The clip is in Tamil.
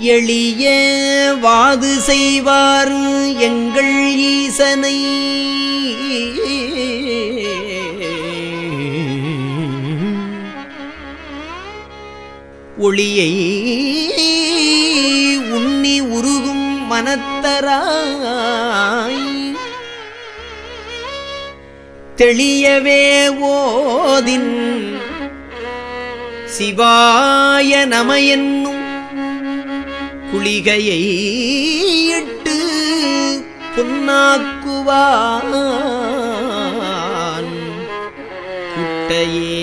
எளிய வாது செய்வார் எங்கள் ஈசனை. ஒளியை உண்ணி உருகும் மனத்தராய். தெளியவே ஓதின் சிவாய நம என்னும் குளிகையை இட்டு புன்னாக்குவான் குட்டையே.